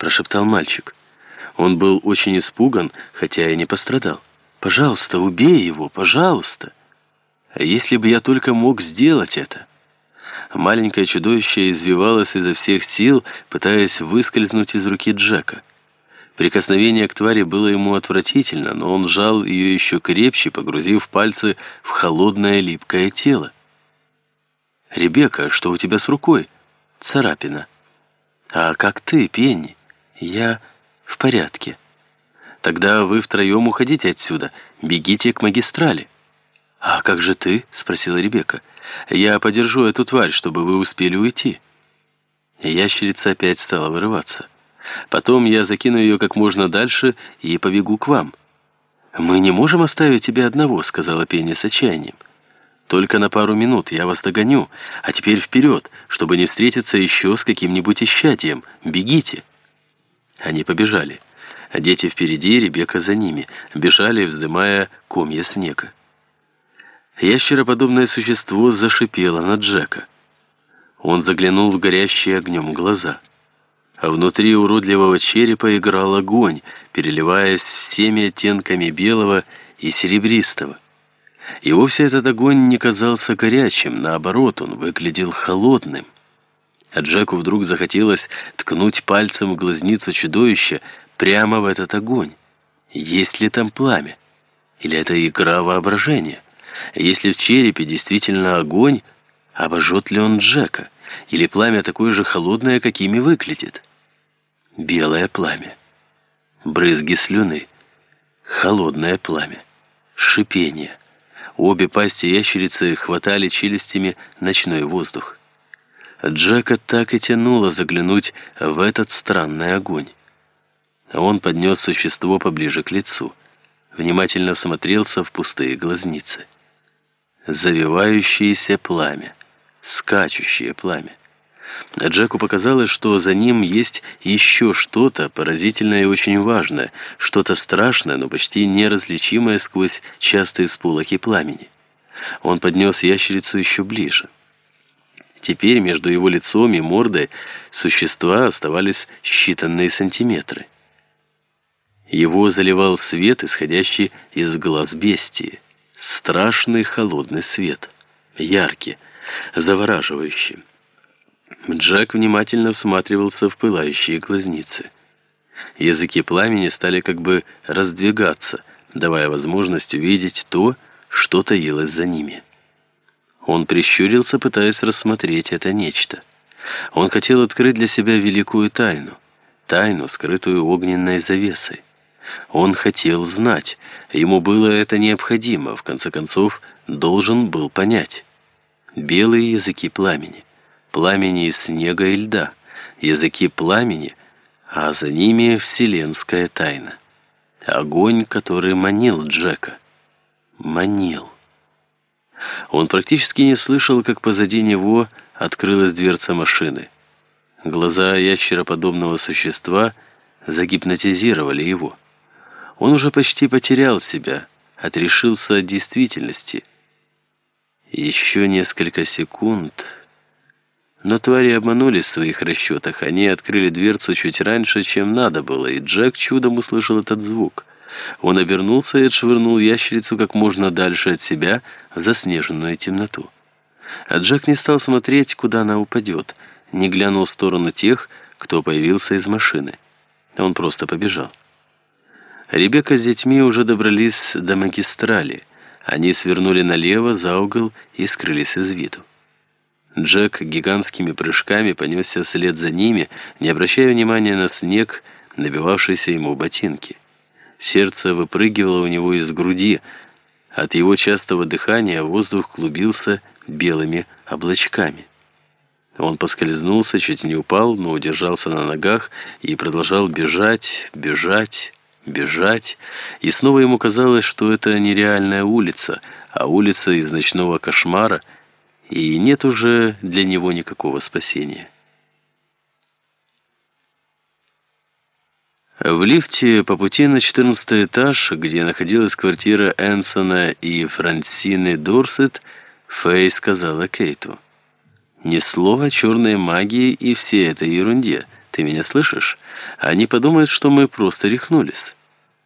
прошептал мальчик. Он был очень испуган, хотя и не пострадал. «Пожалуйста, убей его, пожалуйста!» А если бы я только мог сделать это? Маленькое чудовище извивалось изо всех сил, пытаясь выскользнуть из руки Джека. Прикосновение к твари было ему отвратительно, но он сжал ее еще крепче, погрузив пальцы в холодное липкое тело. «Ребекка, что у тебя с рукой?» «Царапина». «А как ты, Пенни?» «Я в порядке». «Тогда вы втроем уходите отсюда, бегите к магистрали». «А как же ты?» — спросила Ребекка. «Я подержу эту тварь, чтобы вы успели уйти». Ящерица опять стала вырываться. «Потом я закину ее как можно дальше и побегу к вам». «Мы не можем оставить тебя одного», — сказала Пенни с отчаянием. «Только на пару минут, я вас догоню. А теперь вперед, чтобы не встретиться еще с каким-нибудь исчадием. Бегите!» Они побежали. Дети впереди, Ребекка за ними. Бежали, вздымая комья снега. Ящероподобное существо зашипело на Джека. Он заглянул в горящие огнем глаза. А внутри уродливого черепа играл огонь, переливаясь всеми оттенками белого и серебристого. И вовсе этот огонь не казался горячим, наоборот, он выглядел холодным. А Джеку вдруг захотелось ткнуть пальцем в глазницу чудовища прямо в этот огонь. Есть ли там пламя? Или это игра воображения? Если в черепе действительно огонь, обожжет ли он Джека? Или пламя такое же холодное, какими выглядит? Белое пламя. Брызги слюны. Холодное пламя. Шипение. Обе пасти ящерицы хватали челюстями ночной воздух. Джека так и тянуло заглянуть в этот странный огонь. Он поднес существо поближе к лицу. Внимательно смотрелся в пустые глазницы завивающееся пламя, скачущее пламя. Джеку показалось, что за ним есть еще что-то поразительное и очень важное, что-то страшное, но почти неразличимое сквозь частые сполохи пламени. Он поднес ящерицу еще ближе. Теперь между его лицом и мордой существа оставались считанные сантиметры. Его заливал свет, исходящий из глаз бестии страшный холодный свет, яркий, завораживающий. Джек внимательно всматривался в пылающие глазницы. Языки пламени стали как бы раздвигаться, давая возможность увидеть то, что таилось за ними. Он прищурился, пытаясь рассмотреть это нечто. Он хотел открыть для себя великую тайну, тайну, скрытую огненной завесой. Он хотел знать. Ему было это необходимо. В конце концов, должен был понять. Белые языки пламени. Пламени из снега и льда. Языки пламени, а за ними вселенская тайна. Огонь, который манил Джека. Манил. Он практически не слышал, как позади него открылась дверца машины. Глаза ящероподобного существа загипнотизировали его. Он уже почти потерял себя, отрешился от действительности. Еще несколько секунд... Но твари обманулись в своих расчетах. Они открыли дверцу чуть раньше, чем надо было, и Джек чудом услышал этот звук. Он обернулся и отшвырнул ящерицу как можно дальше от себя в заснеженную темноту. А Джек не стал смотреть, куда она упадет, не глянул в сторону тех, кто появился из машины. Он просто побежал. Ребекка с детьми уже добрались до магистрали. Они свернули налево за угол и скрылись из виду. Джек гигантскими прыжками понесся вслед за ними, не обращая внимания на снег, набивавшийся ему ботинки. Сердце выпрыгивало у него из груди. От его частого дыхания воздух клубился белыми облачками. Он поскользнулся, чуть не упал, но удержался на ногах и продолжал бежать, бежать бежать, и снова ему казалось, что это нереальная улица, а улица из ночного кошмара, и нет уже для него никакого спасения. В лифте по пути на 14 этаж, где находилась квартира Энсона и Франсины Дорсет, Фэй сказала Кейту. «Ни слова черной магии и всей этой ерунде. Ты меня слышишь? Они подумают, что мы просто рехнулись».